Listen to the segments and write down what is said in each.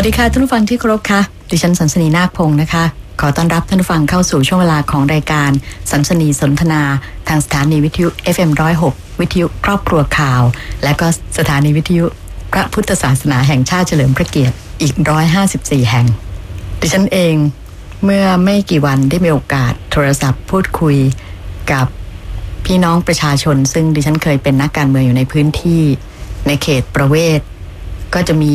วัสดีค่ะท่านผู้ฟังที่เคารพค่ะ ดิฉันสันสนีนาคพงศ์นะคะ ขอต้อนรับท่านผู้ฟังเข้าสู่ช่วงเวลาของรายการสันสนีสนทนา ทางสถานีวิทยุ FM106 วิทยุครอบครัวข่าว และก็สถานีวิทยุพระพุทธศาสนาแห่งชาติเฉลิมพระเกียรติอีก 154 แห่ง ดิฉันเองเมื่อไม่กี่วันได้มีโอกาสโทรศัพท์พูดคุยกับพี่น้องประชาชน ซึ่งดิฉันเคยเป็นนักการเมืองอยู่ในพื้นที่ ในเขตประเวศก็จะมี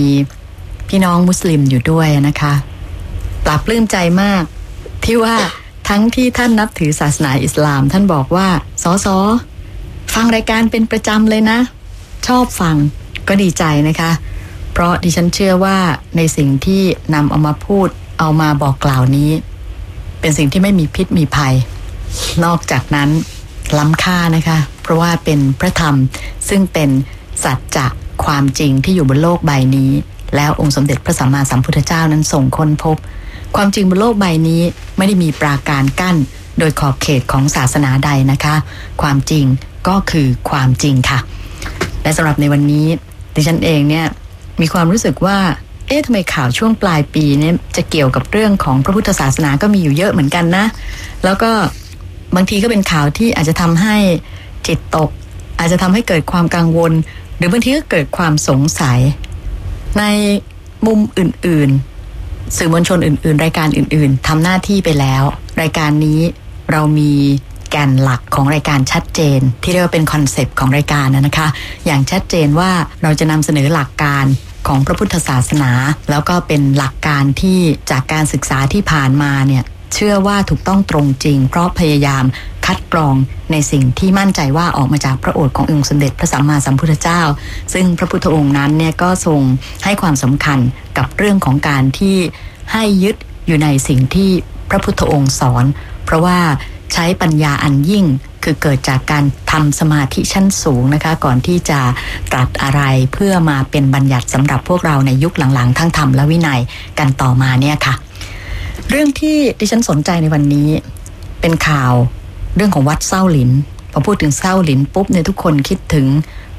พี่น้องมุสลิมอยู่ด้วยนะคะปรับปลื้มใจมาก ที่ว่าทั้งที่ท่านนับถือศาสนาอิสลาม ท่านบอกว่าสอสอฟังรายการเป็นประจำเลยนะ ชอบฟังก็ดีใจนะคะ เพราะดิฉันเชื่อว่าในสิ่งที่นำเอามาพูดเอามาบอกกล่าวนี้ เป็นสิ่งที่ไม่มีพิษมีภัย นอกจากนั้นล้ำค่านะคะ เพราะว่าเป็นพระธรรมซึ่งเป็นสัจจะความจริงที่อยู่บนโลกใบนี้ แล้วองค์สมเด็จพระสัมมาสัมพุทธเจ้านั้นส่งค้นพบ ความจริงบนโลกใบนี้ไม่ได้มีปราการกั้น โดยขอบเขตของศาสนาใดนะคะ ความจริงก็คือความจริงค่ะ และสำหรับในวันนี้ดิฉันเองเนี่ยมีความรู้สึกว่าเอ๊ะทำไมข่าวช่วงปลายปีเนี่ยจะเกี่ยวกับเรื่องของพระพุทธศาสนาก็มีอยู่เยอะเหมือนกันนะ แล้วก็บางทีก็เป็นข่าวที่อาจจะทำให้จิตตก อาจจะทำให้เกิดความกังวล หรือบางทีก็เกิดความสงสัย ในมุมอื่น ๆ สื่อมวลชนอื่น ๆ รายการอื่น ๆทำหน้าที่ไปแล้ว รายการนี้เรามีแกนหลักของรายการชัดเจน ที่เรียกว่าเป็นคอนเซปต์ของรายการนะนะคะ อย่างชัดเจนว่าเราจะนำเสนอหลักการของพระพุทธศาสนา แล้วก็เป็นหลักการที่จากการศึกษาที่ผ่านมาเนี่ย เชื่อว่าถูกต้องตรงจริง เพราะพยายามคัดกรองในสิ่งที่มั่นใจว่าออกมาจากพระโอษฐ์ขององค์สมเด็จพระสัมมาสัมพุทธเจ้า ซึ่งพระพุทธองค์นั้นเนี่ยก็ทรงให้ความสำคัญกับเรื่องของการที่ให้ยึดอยู่ในสิ่งที่พระพุทธองค์สอน เพราะว่าใช้ปัญญาอันยิ่งคือเกิดจากการทำสมาธิชั้นสูงนะคะ ก่อนที่จะตรัสอะไรเพื่อมาเป็นบัญญัติสำหรับพวกเราในยุคหลังๆ ทั้งธรรมและวินัยกันต่อมาเนี่ยค่ะ เรื่องที่ดิฉันสนใจในวันนี้ เป็นข่าวเรื่องของวัดเส้าหลินพอพูดถึงเส้าหลินปุ๊บเนี่ยทุกคนคิดถึง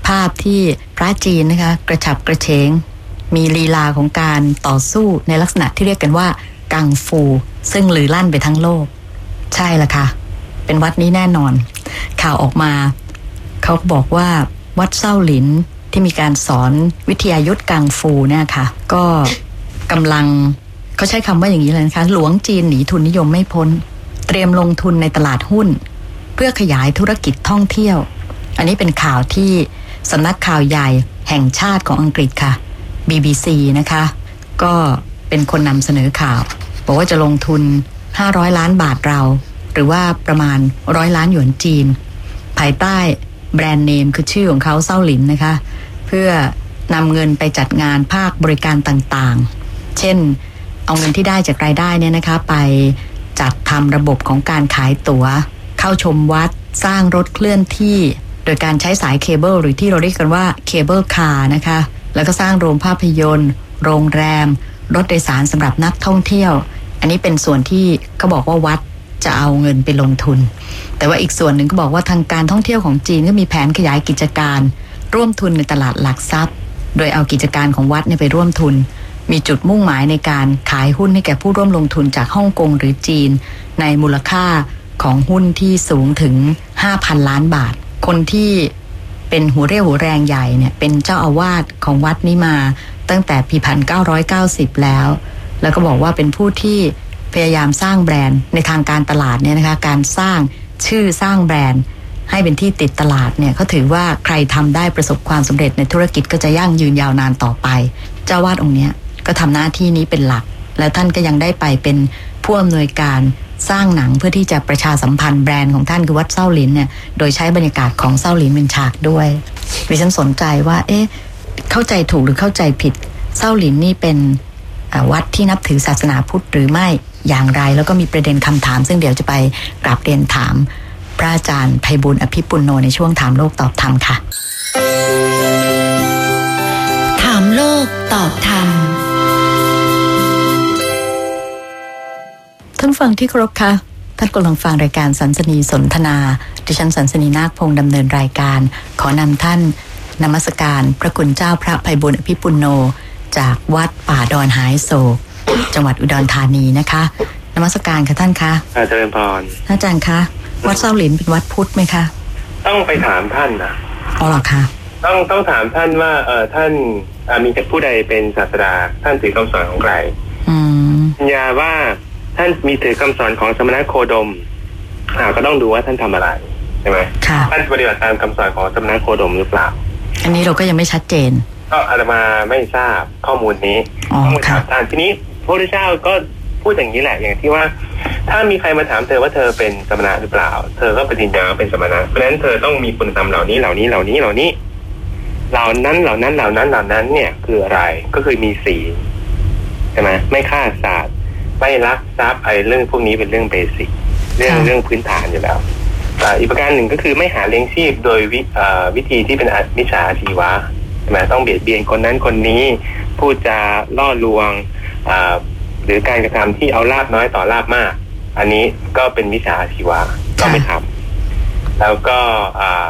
ภาพที่พระจีนนะคะ กระฉับกระเฉง มีลีลาของการต่อสู้ในลักษณะที่เรียกกันว่า กังฟู ซึ่งลือลั่นไปทั้งโลก ใช่ละค่ะ เป็นวัดนี้แน่นอน ข่าวออกมา เขาบอกว่าวัดเส้าหลินที่มีการสอนวิทยายุทธกังฟูเนี่ยค่ะ ก็กำลัง เขาใช้คำว่าอย่างนี้เลยนะคะ หลวงจีนหนีทุนนิยมไม่พ้น เตรียมลงทุนในตลาดหุ้น เพื่อขยายธุรกิจท่องเที่ยว อันนี้เป็นข่าวที่สำนักข่าวใหญ่แห่งชาติของอังกฤษค่ะ BBC นะคะ ก็เป็นคนนำเสนอข่าว บอกว่าจะลงทุน 500 ล้านบาทเรา หรือว่าประมาณร้อยล้านหยวนจีน ภายใต้ brand name คือชื่อของเขาเส้าหลินนะคะ เพื่อนำเงินไปจัดงานภาคบริการต่างๆ เช่น เอาเงินที่ได้จากรายได้เนี่ยนะคะ ไปจัดทำระบบของการขายตั๋ว เข้าชมวัดสร้างรถเคลื่อนที่ โดยการใช้สายเคเบิลหรือที่เราเรียกกันว่า cable car นะคะ แล้วก็สร้างโรงภาพยนตร์ โรงแรม รถโดยสารสำหรับนักท่องเที่ยว อันนี้เป็นส่วนที่เขาบอกว่าวัดจะเอาเงินไปลงทุน แต่ว่าอีกส่วนหนึ่งก็บอกว่าทางการท่องเที่ยวของจีนก็มีแผนขยายกิจการ ร่วมทุนในตลาดหลักทรัพย์ โดยเอากิจการของวัดเนี่ยไปร่วมทุน มีจุดมุ่งหมายในการขายหุ้นให้แก่ผู้ร่วมลงทุนจากฮ่องกงหรือจีน ในมูลค่าของหุ้นที่สูงถึง 5,000 ล้านบาท คนที่เป็นหัวเรี่ยวหัวแรงใหญ่เนี่ยเป็นเจ้าอาวาสของวัดนี้มาตั้งแต่ปี 1990 แล้ว แล้วก็บอกว่าเป็นผู้ที่พยายามสร้างแบรนด์ในทางการตลาดเนี่ยนะคะการสร้างชื่อสร้างแบรนด์ ให้เป็นที่ติดตลาดเนี่ยเขาถือว่าใครทำได้ประสบความสำเร็จในธุรกิจก็จะยั่งยืนยาวนานต่อไป เจ้าวาดองค์เนี้ย ก็ทำหน้าที่นี้เป็นหลัก แล้วท่านก็ยังได้ไปเป็นผู้อำนวยการสร้างหนังเพื่อที่จะประชาสัมพันธ์แบรนด์ของท่านคือวัดเส้าหลินเนี่ยโดยใช้บรรยากาศของเส้าหลินเป็นฉากด้วยดิฉันสนใจว่า เอ๊ะเข้าใจถูกหรือเข้าใจผิดเส้าหลินนี่เป็นวัดที่นับถือศาสนาพุทธหรือไม่อย่างไร แล้วก็มีประเด็นคำถาม ซึ่งเดี๋ยวจะไปกราบเรียนถาม พระอาจารย์ไพบุญอภิปุลโนในช่วงถามโลกตอบธรรมค่ะ ถามโลกตอบธรรม ท่านฟังที่เคารพค่ะท่านกำลังฟังรายการสันสนีสนทนา ดิฉันสันสนีนาคพงศ์ดำเนินรายการ ขอนำท่านนมัสการพระคุณเจ้าพระภัยบุญอภิปุลโน จากวัดป่าดอนหายโศก จังหวัดอุดรธานีนะคะนมัสการค่ะท่านคะอาจารย์พรท่านอาจารย์คะวัดเศร้าหลินเป็นวัดพุทธไหมคะ ต้องไปถามท่านนะอ๋อเหรอคะต้องต้องถามท่านว่าเออท่านอ่ามีผู้ใดเป็นศาสดาท่านถือคำสอนของใครอืมปัญญาว่า ท่านมีถือคำสอนของสมณโคดมอ่าก็ต้องดูว่าท่านทำอะไรใช่ไหมค่ะท่านปฏิบัติตามคำสอนของสมณโคดมหรือเปล่า อันนี้เราก็ยังไม่ชัดเจน ก็อาตมาไม่ทราบข้อมูลนี้อ๋อต้องไปถามค่ะท่านทีนี้พระพุทธเจ้าก็พูดอย่างนี้แหละอย่างที่ว่า ถ้ามีใครมาถามเธอว่าเธอเป็นสมณะหรือเปล่า เธอก็ปฏิญญาว่าเป็นสมณะเพราะฉะนั้นเธอต้องมีคุณธรรมเหล่านี้เหล่านี้เหล่านี้เหล่านี้ เหล่านั้นเหล่านั้นเหล่านั้นเหล่านั้นเนี่ยคืออะไรก็คือมีสีลใช่ไหมไม่ฆ่าสัตว์ ไม่ลักทรัพย์ไอ้เรื่องพวกนี้เป็นเรื่องเบสิกเรื่องค่ะเรื่องพื้นฐานอยู่แล้วอ่าอีกประการหนึ่งก็คือไม่หาเลี้ยงชีพโดยวิอ่าวิธีที่เป็นอมิจฉาอาชีวะใช่ไหมต้องเบียดเบียนคนนั้นคนนี้พูดจาล่อลวงอ่าหรือการกระทำที่เอาลาบน้อยต่อลาบมาก อันนี้ก็เป็นมิจฉาอาชีวะก็ไม่ทำแล้วก็อ่า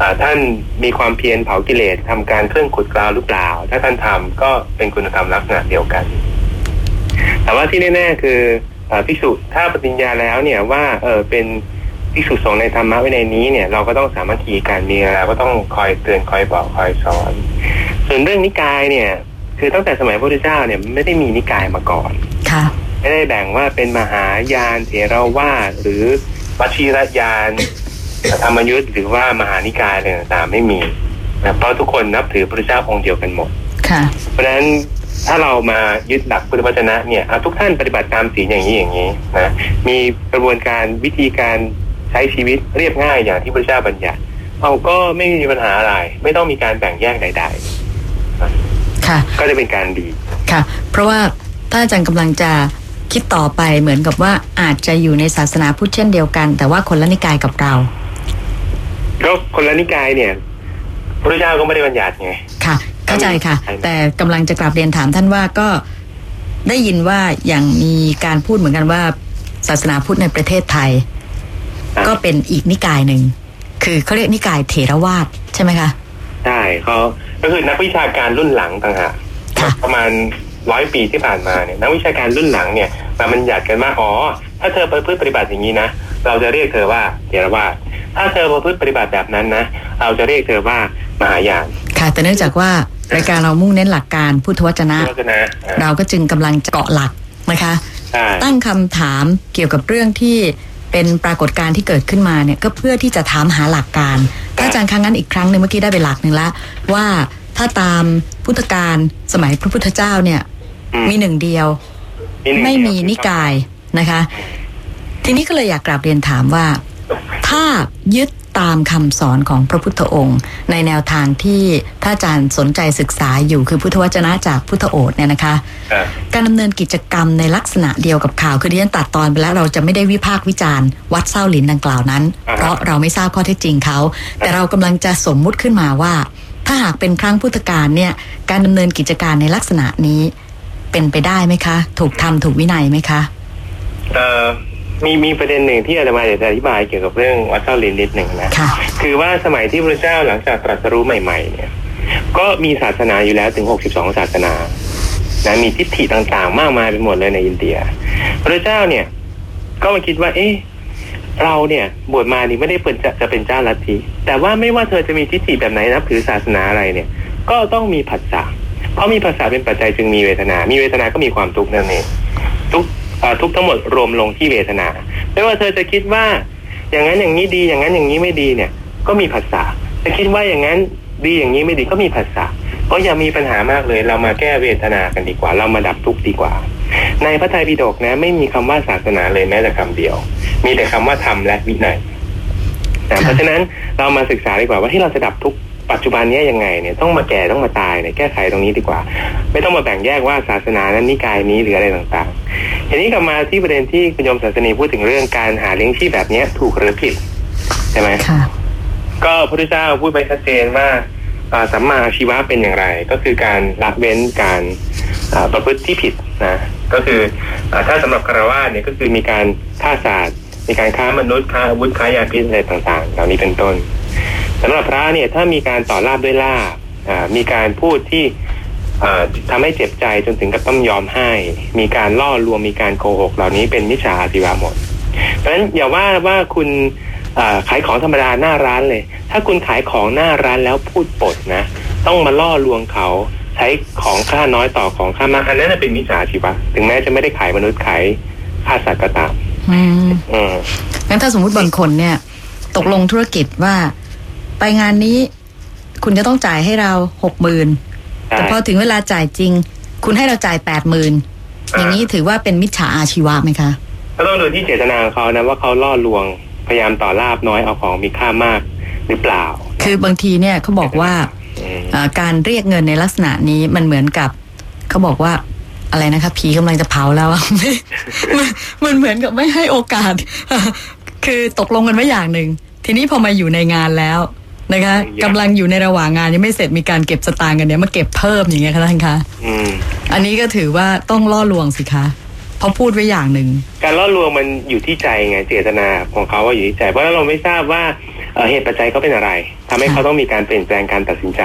อ่าท่านมีความเพียรเผากิเลสทำการเครื่องขุดกราวหรือเปล่า ถ้าท่านทำก็เป็นคุณธรรมลักษณะเดียวกัน แต่ว่าที่แน่ๆ คืออ่าภิกษุถ้าปฏิญญาแล้วเนี่ยว่าเออเป็นภิกษุสงฆ์ในธรรมะวินัยนี้เนี่ยเราก็ต้องสามัคคีกันมีอะไรก็ต้องคอยเตือนคอยบอกคอยสอน ส่วนเรื่องนิกายเนี่ย คือตั้งแต่สมัยพระพุทธเจ้าเนี่ยไม่ได้มีนิกายมาก่อนค่ะไม่ได้แบ่งว่าเป็นมหายานเถรวาทหรือวชิรยานธรรมยุทธ์หรือว่ามหานิกายอะไรต่างๆไม่มีนะเพราะทุกคนนับถือพระเจ้าองค์เดียวกันหมด ค่ะ เพราะฉะนั้น ถ้าเรามายึดหลักพุทธวจนะเนี่ยอะทุกท่านปฏิบัติตามศีลอย่างนี้อย่างนี้นะมีกระบวนการวิธีการใช้ชีวิตเรียบง่ายอย่างที่พระเจ้าบัญญัติเอาก็ไม่มีปัญหาอะไร ไม่ต้องมีการแบ่งแยกใดค่ะๆก็จะเป็นการดีค่ะ เพราะว่าถ้าอาจารย์กำลังจะคิดต่อไปเหมือนกับว่าอาจจะอยู่ในศาสนาพุทธเช่นเดียวกัน แต่ว่าคนละนิกายกับเราก็คนละนิกายเนี่ยพระเจ้าก็ไม่ได้บัญญัติไงค่ะ เข้าใจค่ะใช่แต่กำลังจะกลับเรียนถามท่านว่าก็ได้ยินว่าอย่างมีการพูดเหมือนกันว่าศาสนาพุทธในประเทศไทย ก็เป็นอีกนิกายหนึ่ง คือเขาเรียกนิกายเถรวาทใช่ไหมคะใช่เขาก็คือนักวิชาการรุ่นหลังต่างหากค่ะประมาณร้อยปีที่ผ่านมาเนี่ยนักวิชาการรุ่นหลังเนี่ยมาบัญญัติกันว่าอ๋อถ้าเธอประพฤติปฏิบัติอย่างนี้นะเราจะเรียกเธอว่าเถรวาทถ้าเธอประพฤติปฏิบัติแบบนั้นนะเราจะเรียกเธอว่ามหายานค่ะแต่เนื่องจากว่า รายการเรามุ่งเน้นหลักการพุทธวจนะเพราะฉะนั้นอ่าเราก็จึงกำลังจะเกาะหลักนะคะใช่ตั้งคำถามเกี่ยวกับเรื่องที่เป็นปรากฏการณ์ที่เกิดขึ้นมาเนี่ยก็เพื่อที่จะถามหาหลักการถ้าอาจารย์ครั้งนั้นอีกครั้งหนึ่งเมื่อกี้ได้ไปหลักหนึ่งละว่าถ้าตามพุทธการสมัยพระพุทธเจ้าเนี่ยอืมีหนึ่งเดียวหนึ่งไม่มีเดียวนิกายนะคะ ทีนี้ก็เลยอยากกราบเรียนถามว่า ถ้ายึด ตามคำสอนของพระพุทธองค์ ในแนวทางที่ถ้าอาจารย์สนใจศึกษาอยู่คือพุทธวจนะจากพุทธโอษฐ์เนี่ยนะคะอ่าการดำเนินกิจกรรมในลักษณะเดียวกับข่าว คือที่ฉันตัดตอนไปแล้วเราจะไม่ได้วิพากษ์วิจารณ์ วัดเศร้าหลินดังกล่าวนั้นอ่าฮะเพราะเราไม่ทราบข้อเท็จจริงเขา แต่เรากำลังจะสมมุติขึ้นมาว่า ถ้าหากเป็นครั้งพุทธกาลเนี่ยการดำเนินกิจการในลักษณะนี้เป็นไปได้ไหมคะ ถูกทำถูกวินัยไหมคะเอ่อ มีมีประเด็นหนึ่งที่อาจารย์อยากจะอธิบายเกี่ยวกับเรื่องวัดเจ้าลินนิดหนึ่งนะค่ะคือว่าสมัยที่พระเจ้าหลังจากตรัสรู้ใหม่ ๆ เนี่ย ก็มีศาสนาอยู่แล้วถึง 62 ศาสนานะมีทิฏฐิต่างๆ มากมายไปหมดเลยในอินเดีย พระเจ้าเนี่ย ก็มาคิดว่า เอ๊ะเราเนี่ยบวชมานี่ไม่ได้เป็นจะจะเป็นเจ้าลัทธิแต่ว่าไม่ว่าเธอจะมีทิฏฐิแบบไหนนับถือศาสนาอะไรเนี่ย ก็ต้องมีผัสสะเพราะมีภาษาเป็นปัจจัยจึงมีเวทนา มีเวทนาก็มีความทุกข์นั่นเองทุกเอ่อ ทุกทั้งหมดรวมลงที่เวทนา ไม่ว่าเธอจะคิดว่า อย่างนั้นอย่างนี้ดีอย่างนั้นอย่างนี้ไม่ดีเนี่ย ก็มีภาษาจะคิดว่าอย่างนั้นดีอย่างนี้ไม่ดีก็มีภาษาก็อย่ามีปัญหามากเลย เรามาแก้เวทนากันดีกว่า เรามาดับทุกข์ดีกว่า ในพระไตรปิฎกนะ ไม่มีคำว่าศาสนาเลยแม้แต่คำเดียว มีแต่คำว่าธรรมและวินัยนะค่ะเพราะฉะนั้นเรามาศึกษาดีกว่าว่าที่เราจะดับทุกข์ ปัจจุบันเนี้ยยังไงเนี่ยต้องมาแก่ต้องมาตายเนี่ยแก้ไขตรงนี้ดีกว่า ไม่ต้องมาแบ่งแยกว่าศาสนานั้นนิกายนี้หรืออะไรต่างๆทีนี้กลับมาที่ประเด็นที่คุณโยมศาสนีพูดถึงเรื่องการหาเลี้ยงชีพแบบเนี้ยถูกหรือผิดใช่ไหมค่ะก็พระพุทธเจ้าพูดไปชัดเจนว่าอ่าสัมมาอาชีวะเป็นอย่างไร ก็คือการละเว้นการอ่าประพฤติที่ผิดนะก็คืออาถ้าสำหรับคารวะเนี่ยก็คือมีการฆ่าสัตว์มีการค้ามนุษย์ค้าอาวุธค้ายาพิษอะไรต่างๆ เหล่านี้เป็นต้น สำหรับพระเนี่ยถ้ามีการต่อลาบด้วยลาบอ่ามีการพูดที่เอ่อทำให้เจ็บใจจนถึงกับต้องยอมให้ มีการล่อลวงมีการโกหก เหล่านี้เป็นมิจฉาอาชีวะหมด เพราะฉะนั้นอย่าว่าว่าคุณเอ่อขายของธรรมดาหน้าร้านเลย ถ้าคุณขายของหน้าร้านแล้วพูดปดนะ ต้องมาล่อลวงเขาใช้ของค่าน้อยต่อของค่ามากอันนั้นนะเป็นมิจฉาอาชีวะ ถึงแม้จะไม่ได้ขายมนุษย์ขายฆ่าสัตว์ก็ตามอืมอืมงั้นถ้าสมมุติบางคนเนี่ย ตกลงธุรกิจว่า ไปงานนี้ คุณจะต้องจ่ายให้เราหกหมื่นใช่แต่พอถึงเวลาจ่ายจริง คุณให้เราจ่ายแปดหมื่นอย่างนี้ถือว่าเป็นมิจฉาอาชีวะไหมคะก็ต้องดูที่เจตนาของเขานะว่าเขาล่อลวงพยายามต่อลาบน้อยเอาของมีค่ามากหรือเปล่า คือบางทีเนี่ยเขาบอกว่าอืมเอ่อการเรียกเงินในลักษณะนี้มันเหมือนกับเขาบอกว่าอะไรนะคะผีกำลังจะเผาแล้วอะมันมันเหมือนกับไม่ให้โอกาส คือตกลงกันไว้อย่างหนึ่งทีนี้พอมาอยู่ในงานแล้ว นะคะกำลังอยู่ในระหว่างงานยังไม่เสร็จมีการเก็บสตางค์กันเนี่ยมาเก็บเพิ่มอย่างเงี้ยค่ะท่านคะอืมอันนี้ก็ถือว่าต้องล่อลวงสิคะเพราะพูดไว้อย่างหนึ่งการล่อลวงมันอยู่ที่ใจไงเจตนาของเขาว่าอยู่ที่ใจ เพราะเราไม่ทราบว่าเอ่อเหตุปัจจัยเขาเป็นอะไรทำให้ค่ะเขาต้องมีการเปลี่ยนแปลงการตัดสินใจ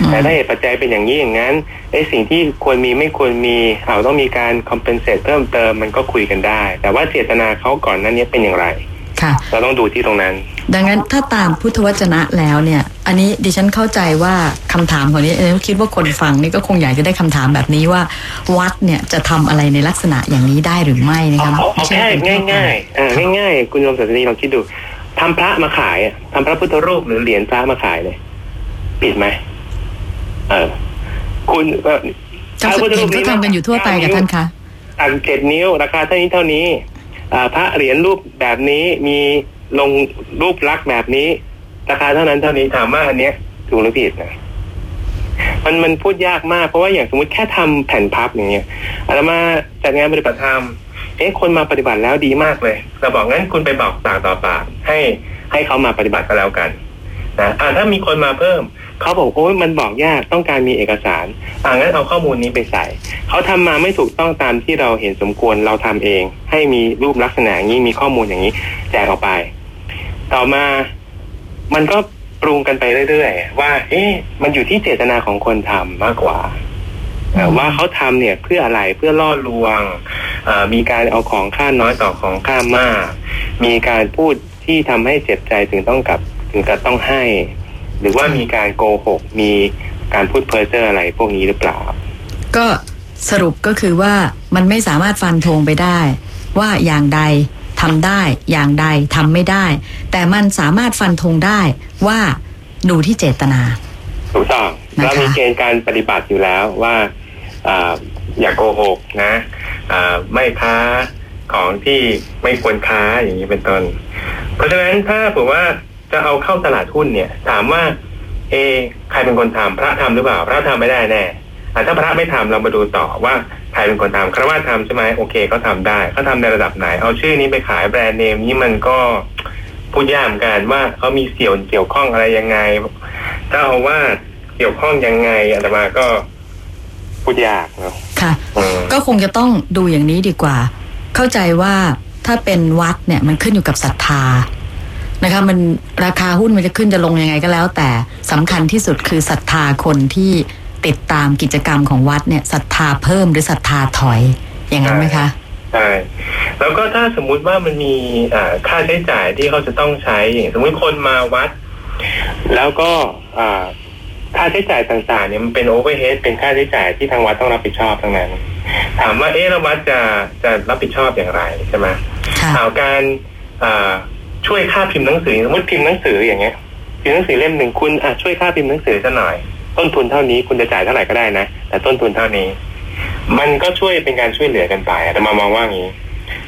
อืมแต่ถ้าเหตุปัจจัยเป็นอย่างนี้อย่างนั้นไอ้สิ่งที่ควรมีไม่ควรมีเอาต้องมีการคอมเพนเซตเพิ่มเติมมันก็คุยกันได้ แต่ว่าเจตนาเขาก่อนหนั้นนี้เป็นอย่างไรค่ะเราต้องดูที่ตรงนั้น ดังนั้นถ้าตามพุทธวจนะแล้วเนี่ย อันนี้ดิฉันเข้าใจว่าคำถามของนี้เอ้ยคิดว่าคนฟังนี่ก็คงอยากจะได้คำถามแบบนี้ว่า วัดเนี่ยจะทำอะไรในลักษณะอย่างนี้ได้หรือไม่นะคะเอาเอาไม่ใช่แค่เป็นง่ายง่ายๆเออง่ายๆคุณโยมศาสนีลองคิดดูทำพระมาขายอะทำพระพุทธรูปหรือเหรียญพระมาขายเลยผิดไหมเออคุณเอ่อเห็นก็ทำกันอยู่ทั่วไปกับท่านคะตัดเจ็ดนิ้วราคาเท่านี้เท่านี้อ่าพระเหรียญรูปแบบนี้มี ลงรูปลักษณ์แบบนี้ ราคาเท่านั้นเท่านี้ถามว่าอันเนี้ยถูกหรือผิดนะมันมันพูดยากมากเพราะว่าอย่างสมมติแค่ทำแผ่นพับอย่างเงี้ยอาตมาจัดงานปฏิบัติธรรมเอ๊ะคนมาปฏิบัติแล้วดีมากเลยเราบอกงั้นคุณไปบอกปากต่อปากให้ให้เขามาปฏิบัติก็แล้วกันนะอ่าถ้ามีคนมาเพิ่ม เขาบอกโอ้ยมันบอกยากต้องการมีเอกสารอ่างั้นเอาข้อมูลนี้ไปใส่ เขาทำมาไม่ถูกต้องตามที่เราเห็นสมควรเราทำเอง ให้มีรูปลักษณะอย่างนี้มีข้อมูลอย่างนี้แจกออกไป ต่อมามันก็ปรุงกันไปเรื่อยๆว่า เอ๊ะมันอยู่ที่เจตนาของคนทำมากกว่าว่าเขาทำเนี่ยเพื่ออะไรเพื่อล่อลวงมีการเอาของค่าน้อยต่อของค่ามาก มีการพูดที่ทำให้เจ็บใจถึงต้องกับถึงกับต้องให้ หรือว่ามีการโกหก มีการพูดเพ้อเจ้ออะไรพวกนี้หรือเปล่า ก็สรุปก็คือว่ามันไม่สามารถฟันธงไปได้ ว่าอย่างใดทำได้อย่างใดทำไม่ได้ แต่มันสามารถฟันธงได้ว่าดูที่เจตนาถูกต้องนะคะเรามีเกณฑ์การปฏิบัติอยู่แล้วว่าอ่าอย่าโกหกนะอ่าไม่ค้าของที่ไม่ควรค้าอย่างนี้เป็นต้น เพราะฉะนั้นถ้าผมว่า จะเอาเข้าตลาดหุ้นเนี่ย ถามว่า เอะใครเป็นคนทำพระทำหรือเปล่า พระทำไม่ได้แน่อะถ้าพระไม่ทำเรามาดูต่อว่าใครเป็นคนทำคราวาสทำใช่ไหมโอเคเขาทำได้เขาทำในระดับไหน เอาชื่อนี้ไปขายแบรนด์เนมนี้มันก็พูดยากเหมือนกันว่าเขามีเสี่ยวเกี่ยวข้องอะไรยังไงถ้าเอาว่าเกี่ยวข้องยังไงอาตมาก็พูดยากเนาะค่ะอืมก็คงจะต้องดูอย่างนี้ดีกว่า เข้าใจว่าถ้าเป็นวัดเนี่ยมันขึ้นอยู่กับศรัทธา นะคะมันราคาหุ้นมันจะขึ้นจะลงยังไงก็แล้ว แต่สำคัญที่สุดคือศรัทธาคนที่ติดตามกิจกรรมของวัดเนี่ยศรัทธาเพิ่มหรือศรัทธาถอยอย่างนั้นไหมคะใช่แล้วก็ถ้าสมมุติว่ามันมีอ่าค่าใช้จ่ายที่เขาจะต้องใช้อย่างสมมติคนมาวัด แล้วก็อ่าค่าใช้จ่ายต่างๆเนี่ยมันเป็น overhead เป็นค่าใช้จ่ายที่ทางวัดต้องรับผิดชอบทั้งนั้น ถามว่าเอ๊ะแล้ววัดจะจะรับผิดชอบอย่างไรใช่ไหมค่ะข่าวการอ่า ช่วยค่าพิมพ์หนังสือสมมติพิมพ์หนังสืออย่างเงี้ยพิมพ์หนังสือเล่มหนึ่งคุณอะช่วยค่าพิมพ์หนังสือซะหน่อย ต้นทุนเท่านี้คุณจะจ่ายเท่าไหร่ก็ได้นะแต่ต้นทุนเท่านี้ มันก็ช่วยเป็นการช่วยเหลือกันไปแต่มามองว่างี้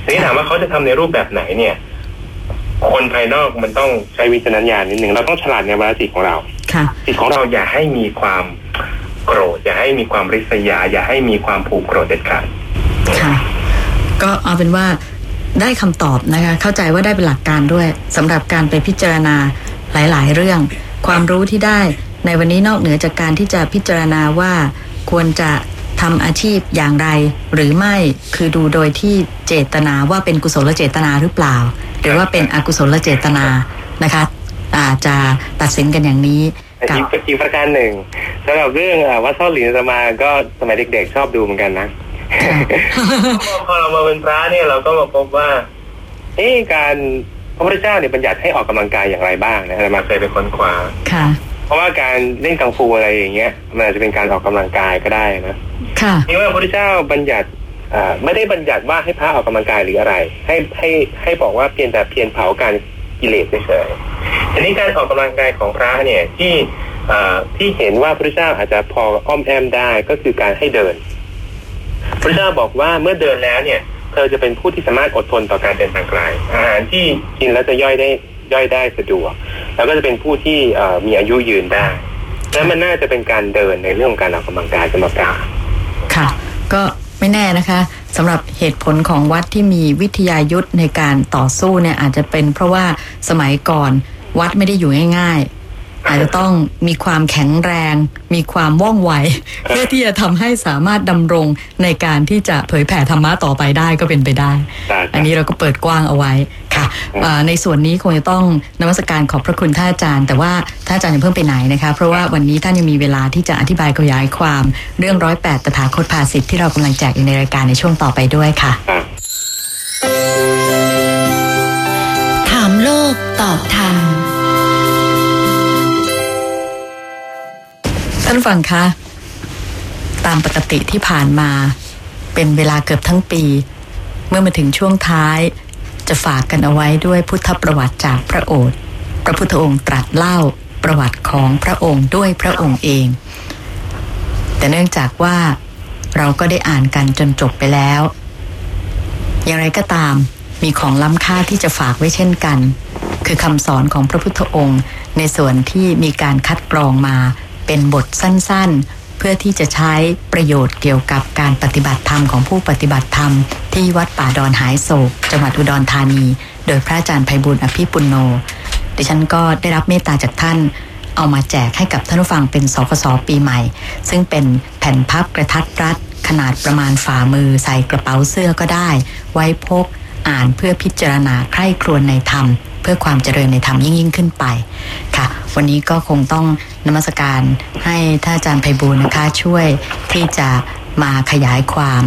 ทีนี้ถามว่าเขาจะทำในรูปแบบไหนเนี่ย คนภายนอกมันต้องใช้วิจารณญาณนิดหนึ่งเราต้องฉลาดในวาระจิตของเราค่ะจิตของเราอย่าให้มีความโกรธอย่าให้มีความริษยา อย่าให้มีความผูกโกรธเด็ดขาดค่ะ ก็เอาเป็นว่า ได้คำตอบนะคะ เข้าใจว่าได้เป็นหลักการด้วยสำหรับการไปพิจารณาหลาย ๆ เรื่อง ความรู้ที่ได้ในวันนี้นอกเหนือจากการที่จะพิจารณาว่าควรจะทำอาชีพอย่างไร หรือไม่คือดูโดยที่เจตนาว่าเป็นกุศลเจตนาหรือเปล่า หรือว่าเป็นอกุศลเจตนานะคะ อาจจะตัดสินกันอย่างนี้อันนี้ค่ะอีกประการหนึ่งสำหรับเรื่องวัดซ่อนหลินสมาก็สมัยเด็ก ๆ ชอบดูเหมือนกันนะ พอเรามาเป็นพระเนี่ยเราก็มาพบว่าเอ๊ะการพระพุทธเจ้าเนี่ยบัญญัติให้ออกกำลังกายอย่างไรบ้างนะอาตมาเคยไปค้นคว้าค่ะ เพราะว่าการเล่นกังฟูอะไรอย่างเงี้ย มันอาจจะเป็นการออกกำลังกายก็ได้นะค่ะนี่ว่าพระพุทธเจ้าบัญญัติอ่าไม่ได้บัญญัติว่าให้พระออกกำลังกายหรืออะไร ให้ให้ให้บอกว่าเพียงแต่เพียงเผาการกิเลสเฉยๆทีนี้การออกกำลังกายของพระเนี่ยที่อ่าที่เห็นว่าพระพุทธเจ้าอาจจะพออ้อมแอมได้ก็คือการให้เดิน พระเจ้าบอกว่าเมื่อเดินแล้วเนี่ย เธอจะเป็นผู้ที่สามารถอดทนต่อการเดินทางไกลอาหารที่กินแล้วจะย่อยได้ย่อยได้สะดวก แล้วก็จะเป็นผู้ที่มีอายุยืนได้และมันน่าจะเป็นการเดินในเรื่องของการออกกำลังกายสำหรับพระค่ะ ก็ไม่แน่นะคะสำหรับเหตุผลของวัดที่มีวิทยายุทธในการต่อสู้เนี่ยอาจจะเป็นเพราะว่าสมัยก่อนวัดไม่ได้อยู่ง่าย อาจจะต้องมีความแข็งแรง มีความว่องไว เพื่อที่จะทำให้สามารถดำรงในการที่จะเผยแผ่ธรรมะต่อไปได้ก็เป็นไปได้ได้ครับอันนี้เราก็เปิดกว้างเอาไว้ค่ะอ่าในส่วนนี้คงจะต้องนมัสการขอบพระคุณท่านอาจารย์ แต่ว่าท่านอาจารย์อย่าเพิ่งไปไหนนะคะ เพราะว่าวันนี้ท่านยังมีเวลาที่จะอธิบายขยายความเรื่องร้อยแปดตถาคตภาสิทธิ์ที่เรากำลังแจกอยู่ในรายการในช่วงต่อไปด้วยค่ะครับถามโลกตอบธรรม ท่านฟังคะ ตามปกติที่ผ่านมา เป็นเวลาเกือบทั้งปี เมื่อมาถึงช่วงท้าย จะฝากกันเอาไว้ด้วยพุทธประวัติจากพระโอษฐ์พระพุทธองค์ตรัสเล่าประวัติของพระองค์ด้วยพระองค์เอง แต่เนื่องจากว่าเราก็ได้อ่านกันจนจบไปแล้ว อย่างไรก็ตามมีของล้ำค่าที่จะฝากไว้เช่นกัน คือคำสอนของพระพุทธองค์ ในส่วนที่มีการคัดกรองมา เป็นบทสั้นๆ เพื่อที่จะใช้ประโยชน์เกี่ยวกับการปฏิบัติธรรมของผู้ปฏิบัติธรรม ที่วัดป่าดอนหายโศก จังหวัดอุดรธานี โดยพระอาจารย์ไพบุญอภิปุโน ดิฉันก็ได้รับเมตตาจากท่านเอามาแจกให้กับท่านผู้ฟังเป็นสคสปีใหม่ ซึ่งเป็นแผ่นพับกระทัดรัดขนาดประมาณฝ่ามือใส่กระเป๋าเสื้อก็ได้ ไว้พกอ่านเพื่อพิจารณาใคร่ครวญในธรรม พื่อความเจริญในธรรมยิ่งยิ่งขึ้นไปค่ะ วันนี้ก็คงต้องนมัสการให้ท่านอาจารย์ไพบูลย์นะคะช่วยที่จะมาขยายความ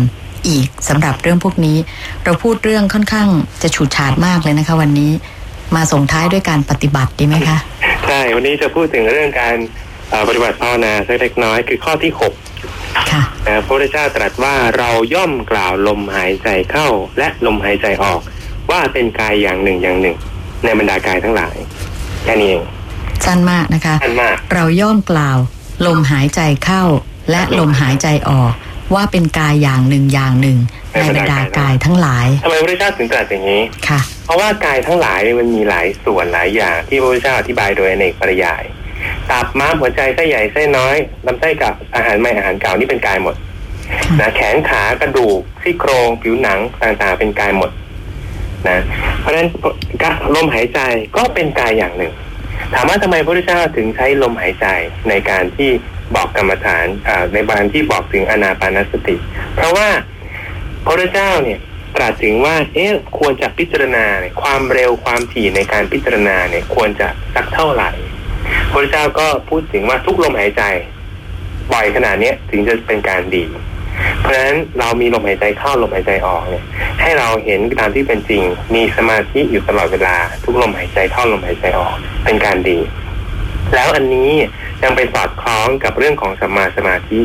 อีกสำหรับเรื่องพวกนี้ เราพูดเรื่องค่อนข้างจะฉูดฉาดมากเลยนะคะ วันนี้มาส่งท้ายด้วยการปฏิบัติดีไหมคะใช่วันนี้จะพูดถึงเรื่องการเอ่อปฏิบัติภาวนาสักเล็กน้อยคือข้อที่หกค่ะนะพระพุทธเจ้าตรัสว่าเราย่อมกล่าวลมหายใจเข้าและลมหายใจออก ว่าเป็นกายอย่างหนึ่งอย่างหนึ่ง ในบรรดากายทั้งหลาย แค่นี้เองสั้นมากนะคะท่านมาก เราย่อมกล่าว ลมหายใจเข้า และลมหายใจออก ว่าเป็นกายอย่างหนึ่งอย่างหนึ่ง ในบรรดากายทั้งหลายทำไมพระพุทธเจ้าถึงตรัสอย่างนี้ค่ะ เพราะว่ากายทั้งหลายเนี่ยมันมีหลายส่วนหลายอย่าง ที่พระพุทธเจ้าอธิบายโดยอเนกปริยายตับม้ามหัวใจไส้ใหญ่ไส้น้อยลำไส้กับอาหารใหม่อาหารเก่านี่เป็นกายหมดนะแขนขากระดูกซี่โครงผิวหนังต่างๆเป็นกายหมด นะเพราะฉะนั้นกะลมหายใจก็เป็นกายอย่างหนึ่ง ถามว่าทำไมพระพุทธเจ้าถึงใช้ลมหายใจในการที่บอกกรรมฐานในบานที่บอกถึงอนาปานสติ เพราะว่าพระพุทธเจ้าเนี่ยตรัสถึงว่าเอ๊ะควรจะพิจารณาความเร็วความถี่ในการพิจารณาเนี่ยควรจะสักเท่าไหร่พระพุทธเจ้าก็พูดถึงว่าทุกลมหายใจบ่อยขนาดเนี้ยถึงจะเป็นการดี ราะฉะนั้นเรามีลมหายใจเข้าลมหายใจออกเนี่ย ให้เราเห็นตามที่เป็นจริง มีสมาธิอยู่ตลอดเวลา ทุกลมหายใจเข้าลมหายใจออก เป็นการดี แล้วอันนี้ยังไปสอดคล้องกับเรื่องของสัมมาสมาธิ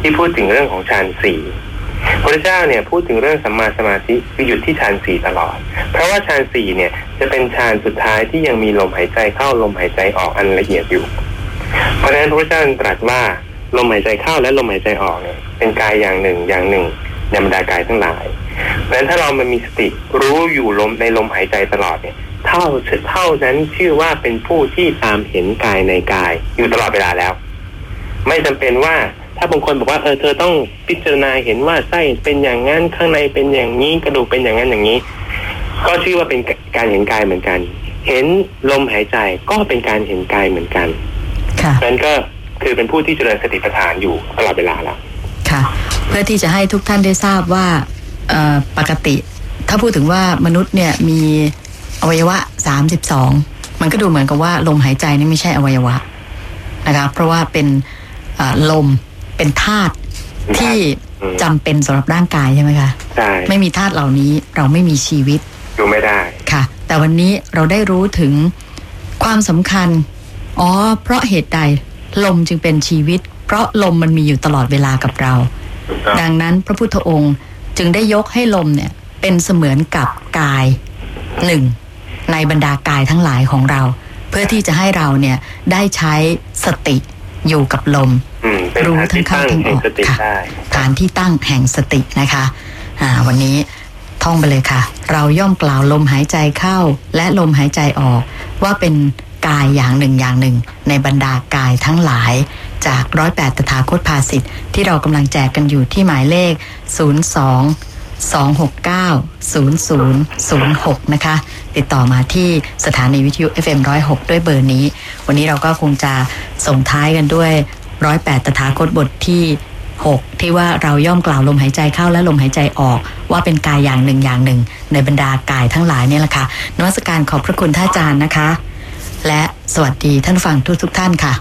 ที่พูดถึงเรื่องของฌานสี่พระเจ้าเนี่ยพูดถึงเรื่องสัมมาสมาธิคือหยุดที่ฌานสี่ตลอด เพราะว่าฌานสี่เนี่ยจะเป็นฌานสุดท้ายที่ยังมีลมหายใจเข้าลมหายใจออกอันละเอียดอยู่ เพราะฉะนั้นพระเจ้าตรัสว่า ลมหายใจเข้าและลมหายใจออกเนี่ยเป็นกายอย่างหนึ่งอย่างหนึ่งในบรรดากายทั้งหลายเพราะฉะนั้นถ้าเรามันมีสติรู้อยู่ลมในลมหายใจตลอดเนี่ย เท่าเท่านั้นชื่อว่าเป็นผู้ที่ตามเห็นกายในกายอยู่ตลอดเวลาแล้ว ไม่จำเป็นว่าถ้าบางคนบอกว่าเออเธอต้องพิจารณาเห็นว่าไส้เป็นอย่างนั้นข้างในเป็นอย่างนี้กระดูกเป็นอย่างนั้นอย่างนี้ ก็ชื่อว่าเป็นการเห็นกายเหมือนกัน เห็นลมหายใจก็เป็นการเห็นกายเหมือนกันค่ะนั้นก็ คือเป็นผู้ที่เจริญสติปัฏฐานอยู่ตลอดเวลาแล้วค่ะ เพื่อที่จะให้ทุกท่านได้ทราบว่าเอ่อปกติ ถ้าพูดถึงว่ามนุษย์เนี่ยมีอวัยวะ 32 มันก็ดูเหมือนกับว่าลมหายใจนี่ไม่ใช่อวัยวะนะคะเพราะว่าเป็นเอ่อลมเป็นธาตุที่อืมจำเป็นสำหรับร่างกายใช่ไหมคะใช่ไม่มีธาตุเหล่านี้เราไม่มีชีวิตดูไม่ได้ค่ะ แต่วันนี้เราได้รู้ถึงความสำคัญ อ๋อ เพราะเหตุใด ลมจึงเป็นชีวิต เพราะลมมันมีอยู่ตลอดเวลากับเราถูกต้องดังนั้นพระพุทธองค์จึงได้ยกให้ลมเนี่ยเป็นเสมือนกับกายหนึ่งในบรรดากายทั้งหลายของเรา เพื่อที่จะให้เราเนี่ยได้ใช้สติอยู่กับลมอืมเป็นรู้ฐานทั้ที่งเข้าตั้งทั้งอแห่งอกสติค่ะได้ฐานที่ตั้งแห่งสตินะคะอ่าวันนี้ท่องไปเลยค่ะ เราย่อมกล่าวลมหายใจเข้า และลมหายใจออก ว่าเป็น กายอย่างหนึ่งอย่างหนึ่ง ในบรรดากายทั้งหลาย จากร้อยแปดตถาคตภาสิทธิ์ที่เรากำลังแจกกันอยู่ที่หมายเลข 02 269 0006 นะคะ ติดต่อมาที่สถานีวิทยุ FM 106 ด้วยเบอร์นี้ วันนี้เราก็คงจะส่งท้ายกันด้วย 108ตถาคตบทที่ 6 ที่ว่าเราย่อมกล่าวลมหายใจเข้าและลมหายใจออก ว่าเป็นกายอย่างหนึ่งอย่างหนึ่ง ในบรรดากายทั้งหลายเนี่ยแหละค่ะนวัสการขอบพระคุณท่านอาจารย์นะคะ และสวัสดีท่านฟังทุกทุกท่านค่ะ